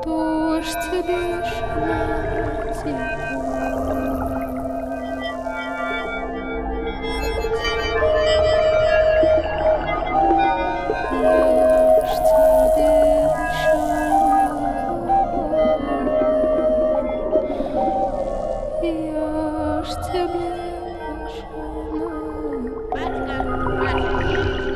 Кто ж тебе шматит? Я ж тебе нашла. Let's go.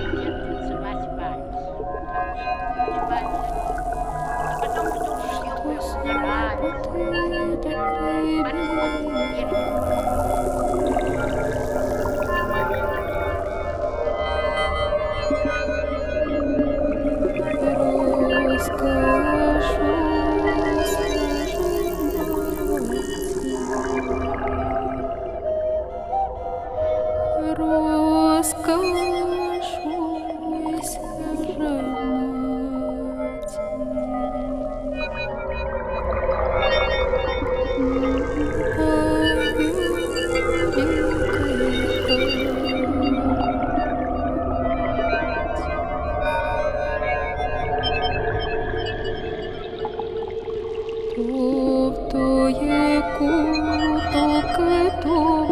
Розкошусь Товтоє кутоке, товтоє,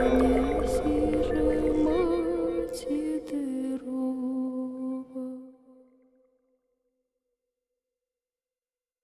Thank you.